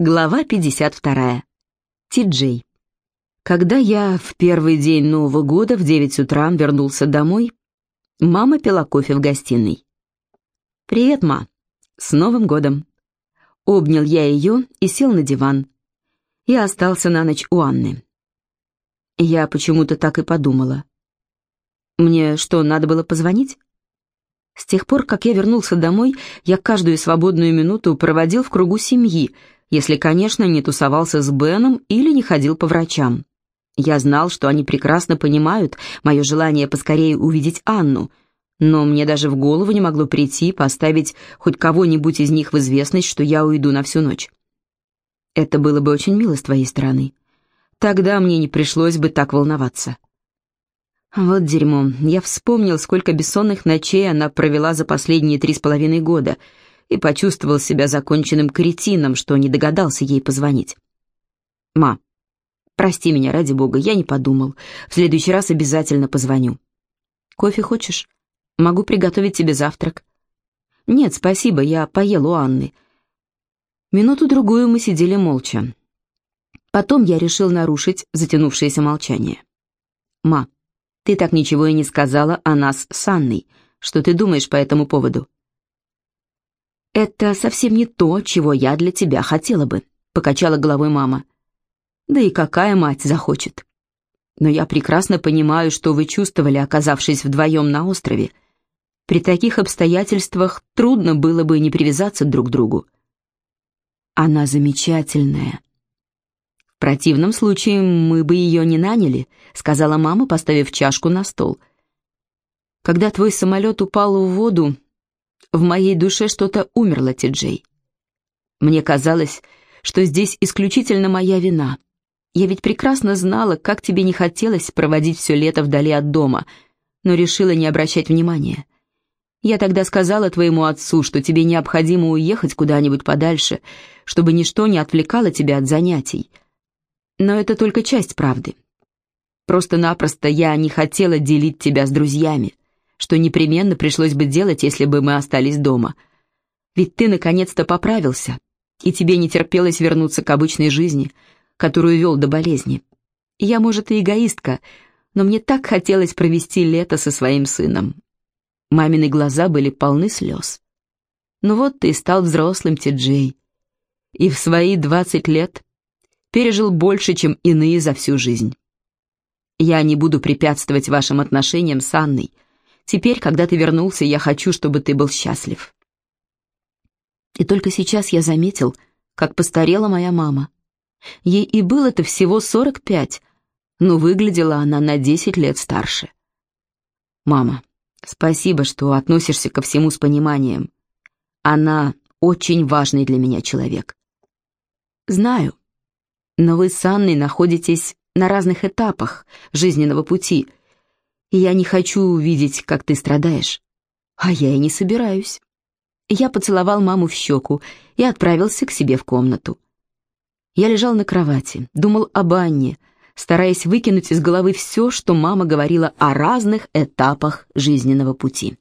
Глава 52. Ти-Джей. Когда я в первый день Нового года в 9 утра вернулся домой, мама пила кофе в гостиной. «Привет, ма! С Новым годом!» Обнял я ее и сел на диван. Я остался на ночь у Анны. Я почему-то так и подумала. Мне что, надо было позвонить? С тех пор, как я вернулся домой, я каждую свободную минуту проводил в кругу семьи — если, конечно, не тусовался с Беном или не ходил по врачам. Я знал, что они прекрасно понимают мое желание поскорее увидеть Анну, но мне даже в голову не могло прийти поставить хоть кого-нибудь из них в известность, что я уйду на всю ночь. Это было бы очень мило с твоей стороны. Тогда мне не пришлось бы так волноваться. Вот дерьмо. Я вспомнил, сколько бессонных ночей она провела за последние три с половиной года — и почувствовал себя законченным кретином, что не догадался ей позвонить. «Ма, прости меня, ради бога, я не подумал. В следующий раз обязательно позвоню». «Кофе хочешь? Могу приготовить тебе завтрак». «Нет, спасибо, я поел у Анны». Минуту-другую мы сидели молча. Потом я решил нарушить затянувшееся молчание. «Ма, ты так ничего и не сказала о нас с Анной. Что ты думаешь по этому поводу?» «Это совсем не то, чего я для тебя хотела бы», — покачала головой мама. «Да и какая мать захочет? Но я прекрасно понимаю, что вы чувствовали, оказавшись вдвоем на острове. При таких обстоятельствах трудно было бы не привязаться друг к другу. Она замечательная». «В противном случае мы бы ее не наняли», — сказала мама, поставив чашку на стол. «Когда твой самолет упал в воду, в моей душе что-то умерло, Ти-Джей. Мне казалось, что здесь исключительно моя вина. Я ведь прекрасно знала, как тебе не хотелось проводить все лето вдали от дома, но решила не обращать внимания. Я тогда сказала твоему отцу, что тебе необходимо уехать куда-нибудь подальше, чтобы ничто не отвлекало тебя от занятий. Но это только часть правды. Просто-напросто я не хотела делить тебя с друзьями что непременно пришлось бы делать, если бы мы остались дома. Ведь ты наконец-то поправился, и тебе не терпелось вернуться к обычной жизни, которую вел до болезни. Я, может, и эгоистка, но мне так хотелось провести лето со своим сыном. Мамины глаза были полны слез. Ну вот ты стал взрослым, Ти-Джей, и в свои двадцать лет пережил больше, чем иные за всю жизнь. Я не буду препятствовать вашим отношениям с Анной, — Теперь, когда ты вернулся, я хочу, чтобы ты был счастлив». И только сейчас я заметил, как постарела моя мама. Ей и было-то всего сорок пять, но выглядела она на десять лет старше. «Мама, спасибо, что относишься ко всему с пониманием. Она очень важный для меня человек». «Знаю, но вы с Анной находитесь на разных этапах жизненного пути», я не хочу увидеть, как ты страдаешь. А я и не собираюсь. Я поцеловал маму в щеку и отправился к себе в комнату. Я лежал на кровати, думал об Анне, стараясь выкинуть из головы все, что мама говорила о разных этапах жизненного пути.